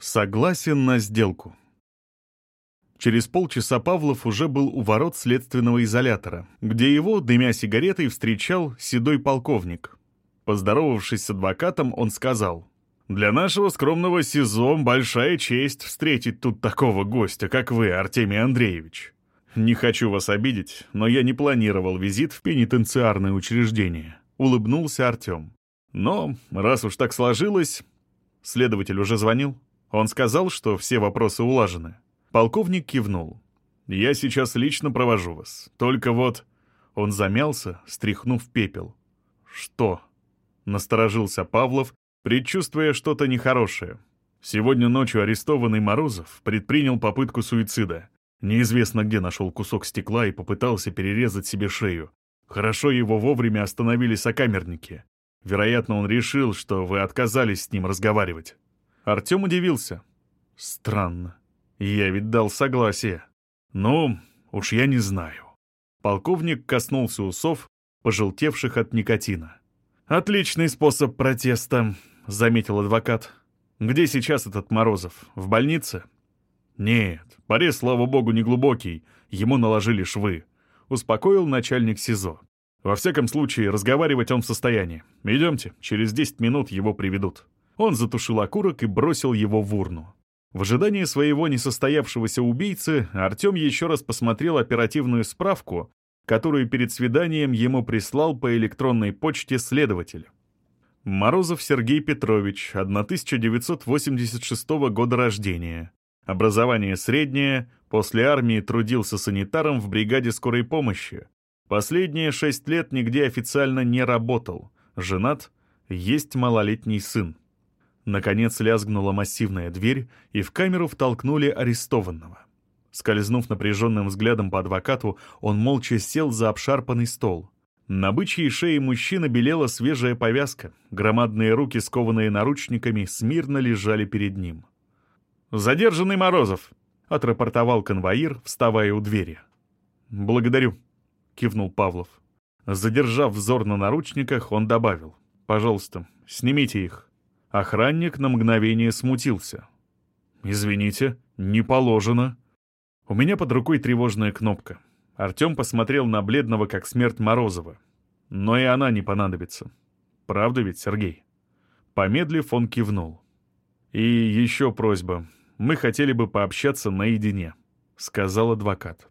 Согласен на сделку. Через полчаса Павлов уже был у ворот следственного изолятора, где его, дымя сигаретой, встречал седой полковник. Поздоровавшись с адвокатом, он сказал, «Для нашего скромного СИЗО большая честь встретить тут такого гостя, как вы, Артемий Андреевич. Не хочу вас обидеть, но я не планировал визит в пенитенциарное учреждение», — улыбнулся Артем. «Но, раз уж так сложилось...» Следователь уже звонил. Он сказал, что все вопросы улажены. Полковник кивнул. «Я сейчас лично провожу вас. Только вот...» Он замялся, стряхнув пепел. «Что?» — насторожился Павлов, предчувствуя что-то нехорошее. Сегодня ночью арестованный Морозов предпринял попытку суицида. Неизвестно где нашел кусок стекла и попытался перерезать себе шею. Хорошо его вовремя остановили сокамерники. Вероятно, он решил, что вы отказались с ним разговаривать. Артем удивился. Странно. Я ведь дал согласие. Ну, уж я не знаю. Полковник коснулся усов, пожелтевших от никотина. «Отличный способ протеста», — заметил адвокат. «Где сейчас этот Морозов? В больнице?» «Нет, порез, слава богу, не глубокий. Ему наложили швы», — успокоил начальник СИЗО. «Во всяком случае, разговаривать он в состоянии. Идемте, через 10 минут его приведут». Он затушил окурок и бросил его в урну. В ожидании своего несостоявшегося убийцы Артем еще раз посмотрел оперативную справку, которую перед свиданием ему прислал по электронной почте следователь. Морозов Сергей Петрович, 1986 года рождения. Образование среднее, после армии трудился санитаром в бригаде скорой помощи. Последние шесть лет нигде официально не работал. Женат, есть малолетний сын. Наконец лязгнула массивная дверь, и в камеру втолкнули арестованного. Скользнув напряженным взглядом по адвокату, он молча сел за обшарпанный стол. На бычьей шее мужчины белела свежая повязка, громадные руки, скованные наручниками, смирно лежали перед ним. «Задержанный Морозов!» — отрапортовал конвоир, вставая у двери. «Благодарю», — кивнул Павлов. Задержав взор на наручниках, он добавил. «Пожалуйста, снимите их». Охранник на мгновение смутился. «Извините, не положено». У меня под рукой тревожная кнопка. Артем посмотрел на бледного, как смерть Морозова. Но и она не понадобится. Правда ведь, Сергей? Помедлив, он кивнул. «И еще просьба. Мы хотели бы пообщаться наедине», — сказал адвокат.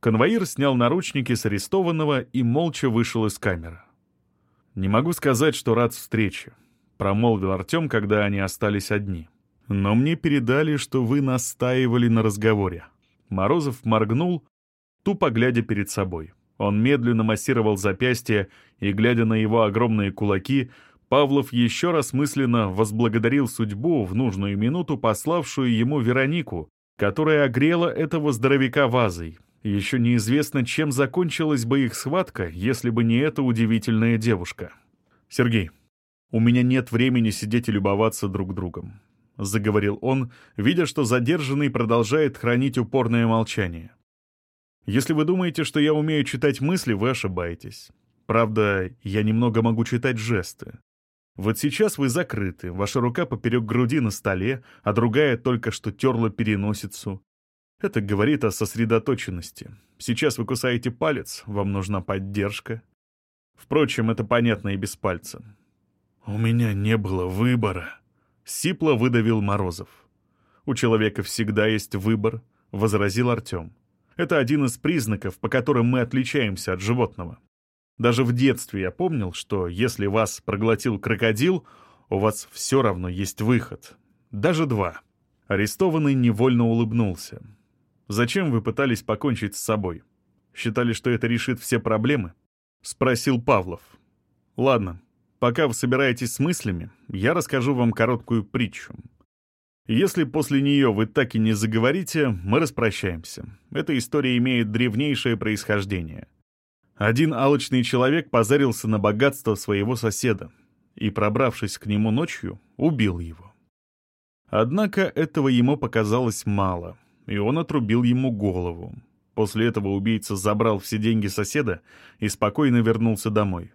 Конвоир снял наручники с арестованного и молча вышел из камеры. «Не могу сказать, что рад встрече. — промолвил Артем, когда они остались одни. «Но мне передали, что вы настаивали на разговоре». Морозов моргнул, тупо глядя перед собой. Он медленно массировал запястье, и, глядя на его огромные кулаки, Павлов еще раз мысленно возблагодарил судьбу в нужную минуту, пославшую ему Веронику, которая огрела этого здоровяка вазой. Еще неизвестно, чем закончилась бы их схватка, если бы не эта удивительная девушка. «Сергей, «У меня нет времени сидеть и любоваться друг другом», — заговорил он, видя, что задержанный продолжает хранить упорное молчание. «Если вы думаете, что я умею читать мысли, вы ошибаетесь. Правда, я немного могу читать жесты. Вот сейчас вы закрыты, ваша рука поперек груди на столе, а другая только что терла переносицу. Это говорит о сосредоточенности. Сейчас вы кусаете палец, вам нужна поддержка. Впрочем, это понятно и без пальца. «У меня не было выбора», — сипло выдавил Морозов. «У человека всегда есть выбор», — возразил Артем. «Это один из признаков, по которым мы отличаемся от животного. Даже в детстве я помнил, что если вас проглотил крокодил, у вас все равно есть выход. Даже два». Арестованный невольно улыбнулся. «Зачем вы пытались покончить с собой? Считали, что это решит все проблемы?» — спросил Павлов. «Ладно, Пока вы собираетесь с мыслями, я расскажу вам короткую притчу. Если после нее вы так и не заговорите, мы распрощаемся. Эта история имеет древнейшее происхождение. Один алчный человек позарился на богатство своего соседа и, пробравшись к нему ночью, убил его. Однако этого ему показалось мало, и он отрубил ему голову. После этого убийца забрал все деньги соседа и спокойно вернулся домой.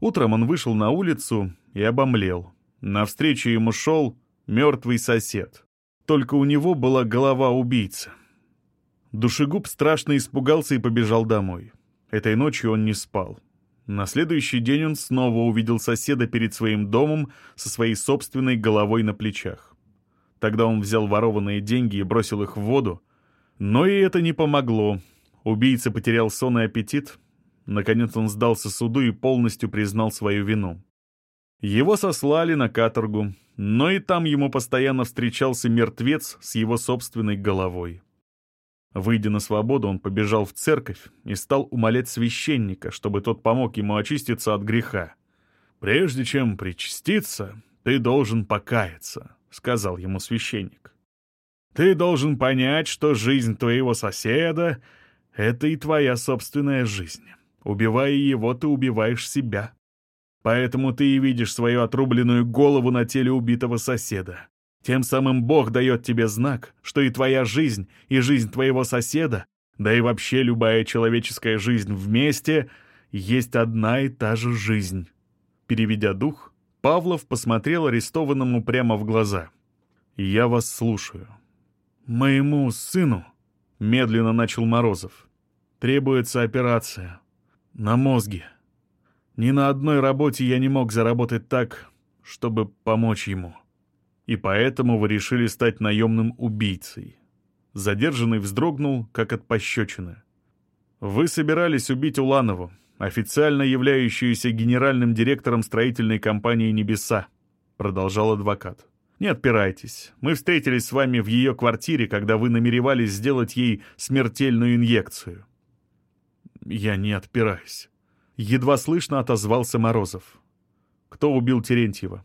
Утром он вышел на улицу и обомлел. Навстречу ему шел мертвый сосед. только у него была голова убийцы. Душегуб страшно испугался и побежал домой. Этой ночью он не спал. На следующий день он снова увидел соседа перед своим домом со своей собственной головой на плечах. Тогда он взял ворованные деньги и бросил их в воду, но и это не помогло. Убийца потерял сон и аппетит. Наконец он сдался суду и полностью признал свою вину. Его сослали на каторгу, но и там ему постоянно встречался мертвец с его собственной головой. Выйдя на свободу, он побежал в церковь и стал умолять священника, чтобы тот помог ему очиститься от греха. «Прежде чем причаститься, ты должен покаяться», — сказал ему священник. «Ты должен понять, что жизнь твоего соседа — это и твоя собственная жизнь. Убивая его, ты убиваешь себя. Поэтому ты и видишь свою отрубленную голову на теле убитого соседа. Тем самым Бог дает тебе знак, что и твоя жизнь, и жизнь твоего соседа, да и вообще любая человеческая жизнь вместе, есть одна и та же жизнь. Переведя дух, Павлов посмотрел арестованному прямо в глаза. «Я вас слушаю». «Моему сыну», — медленно начал Морозов, — «требуется операция. На мозге. Ни на одной работе я не мог заработать так, чтобы помочь ему» и поэтому вы решили стать наемным убийцей. Задержанный вздрогнул, как от пощечины. Вы собирались убить Уланову, официально являющуюся генеральным директором строительной компании «Небеса», продолжал адвокат. Не отпирайтесь. Мы встретились с вами в ее квартире, когда вы намеревались сделать ей смертельную инъекцию. Я не отпираюсь. Едва слышно отозвался Морозов. Кто убил Терентьева?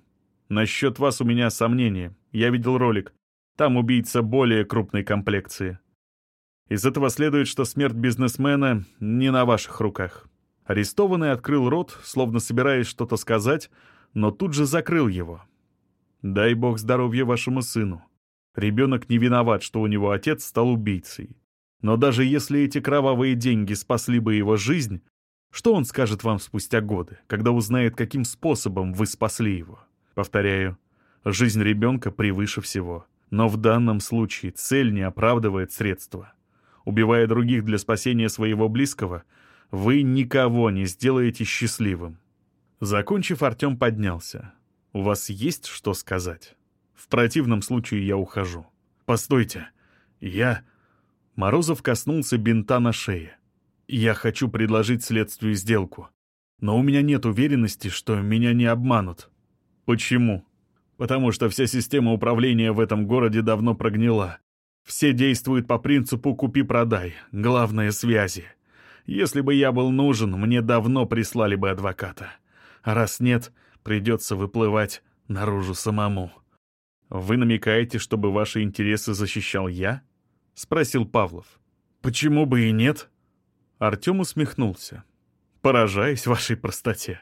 Насчет вас у меня сомнения. Я видел ролик. Там убийца более крупной комплекции. Из этого следует, что смерть бизнесмена не на ваших руках. Арестованный открыл рот, словно собираясь что-то сказать, но тут же закрыл его. Дай бог здоровья вашему сыну. Ребенок не виноват, что у него отец стал убийцей. Но даже если эти кровавые деньги спасли бы его жизнь, что он скажет вам спустя годы, когда узнает, каким способом вы спасли его? Повторяю, жизнь ребенка превыше всего. Но в данном случае цель не оправдывает средства. Убивая других для спасения своего близкого, вы никого не сделаете счастливым. Закончив, Артем поднялся. «У вас есть что сказать? В противном случае я ухожу». «Постойте, я...» Морозов коснулся бинта на шее. «Я хочу предложить следствию сделку. Но у меня нет уверенности, что меня не обманут». Почему? Потому что вся система управления в этом городе давно прогнила. Все действуют по принципу «купи-продай», главное — связи. Если бы я был нужен, мне давно прислали бы адвоката. А раз нет, придется выплывать наружу самому. «Вы намекаете, чтобы ваши интересы защищал я?» — спросил Павлов. «Почему бы и нет?» Артем усмехнулся. «Поражаясь вашей простоте.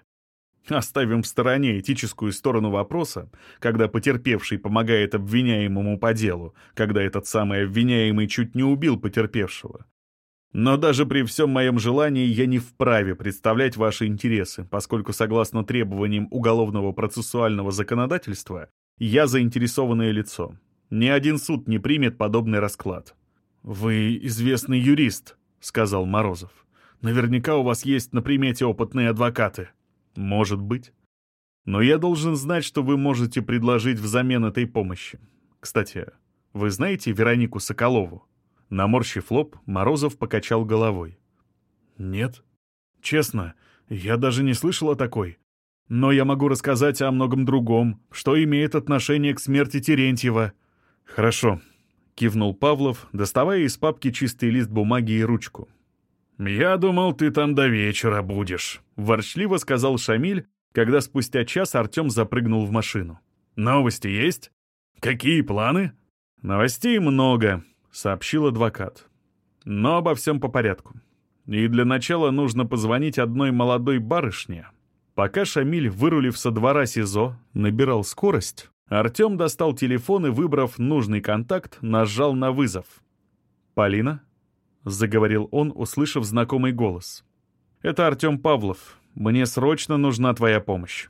Оставим в стороне этическую сторону вопроса, когда потерпевший помогает обвиняемому по делу, когда этот самый обвиняемый чуть не убил потерпевшего. Но даже при всем моем желании я не вправе представлять ваши интересы, поскольку согласно требованиям уголовного процессуального законодательства я заинтересованное лицо. Ни один суд не примет подобный расклад. «Вы известный юрист», — сказал Морозов. «Наверняка у вас есть на примете опытные адвокаты». Может быть. Но я должен знать, что вы можете предложить взамен этой помощи. Кстати, вы знаете Веронику Соколову? Наморщив лоб, Морозов покачал головой. Нет. Честно, я даже не слышал о такой. Но я могу рассказать о многом другом, что имеет отношение к смерти Терентьева. Хорошо, кивнул Павлов, доставая из папки чистый лист бумаги и ручку. «Я думал, ты там до вечера будешь», — ворчливо сказал Шамиль, когда спустя час Артем запрыгнул в машину. «Новости есть? Какие планы?» «Новостей много», — сообщил адвокат. «Но обо всем по порядку. И для начала нужно позвонить одной молодой барышне». Пока Шамиль, вырулив со двора СИЗО, набирал скорость, Артем достал телефон и, выбрав нужный контакт, нажал на вызов. «Полина?» — заговорил он, услышав знакомый голос. «Это Артем Павлов. Мне срочно нужна твоя помощь».